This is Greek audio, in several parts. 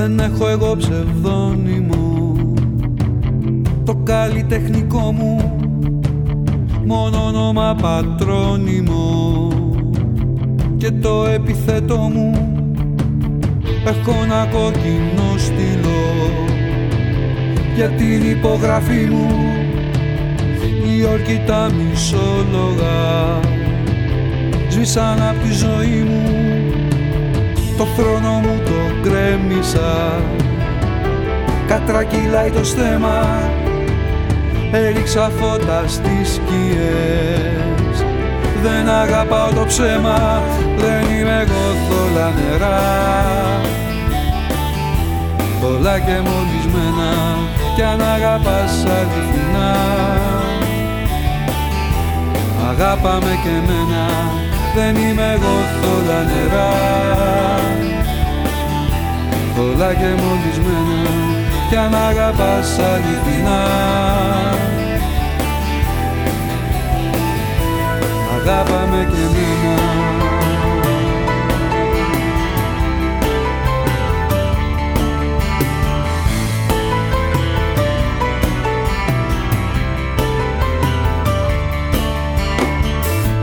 έχω εγώ ψευδόνυμο. Το καλλιτεχνικό μου μόνο όνομα πατρόνιμο Και το επιθέτω μου έχω ένα κόκκινο στυλό. Για την υπογραφή μου η όρκη τα μισόλογα Σβήσαν απ' τη ζωή μου. Το θρόνο μου το γκρέμισα Κατρακυλάει το στέμα Έριξα φώτα στις σκιές. Δεν αγαπάω το ψέμα Δεν είμαι εγώ θόλα νερά. Πολλά και μολυσμένα Κι αν αγαπάς αληθινά. Αγάπαμε και εμένα δεν είμαι εγώ θόλα νερά Θόλα και μολυσμένα κι αν αγαπάς αληθινά. Αγάπαμε και εμένα.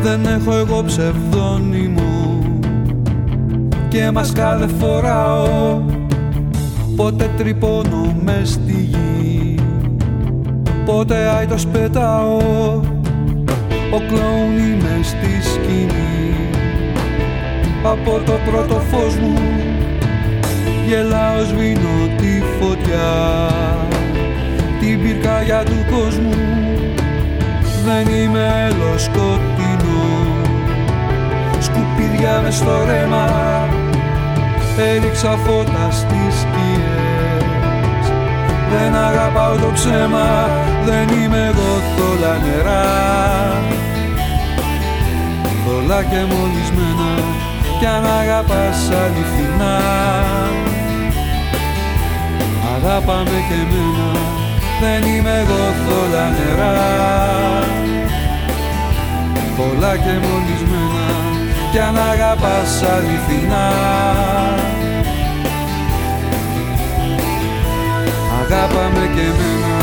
Δεν έχω εγώ ψευδόνυμο και μας κάθε φοράω πότε τρυπώνω με στη γη. Πότε άιτος πετάω. Ο κλόουν είμαι στη σκηνή. Από το πρώτο φως μου γελάω σβήνω τη φωτιά. Την πυρκαγιά του κόσμου δεν είμαι ελοσκότη σκουπίδια μες στο ρέμα έριξα φώτα στις σκιές. Δεν αγαπάω το ψέμα δεν είμαι εγώ θόλα νερά. Θόλα και μολυσμένα κι αν αγαπάς αληθινά. Αγάπαμε και εμένα δεν είμαι εγώ θόλα νερά. Πολλά και μολυσμένα κι αν αγαπάς αληθινά Αγάπαμε και εμένα